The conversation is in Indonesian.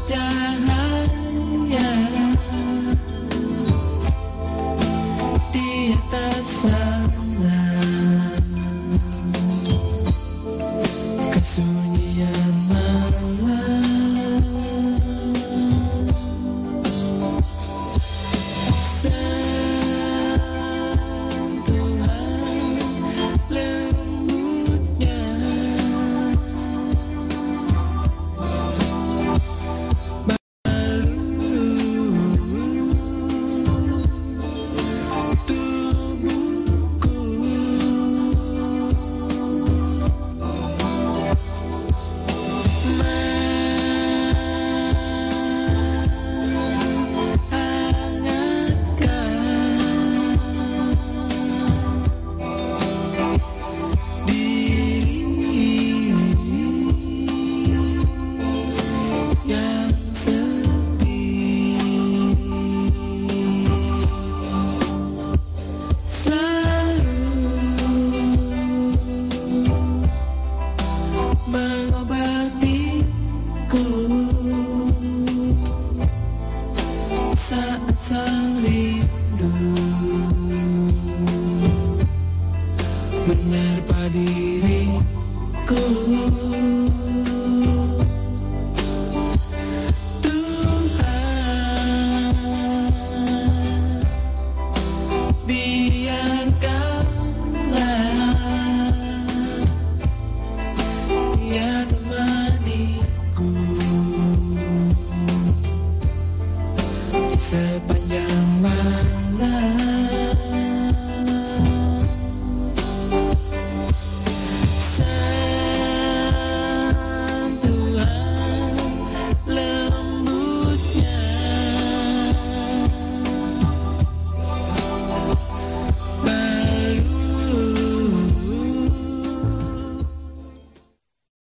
bercahaya di kesunyian. menerpa diriku. Tuhan biarkanlah ia temaniku. Sepanjang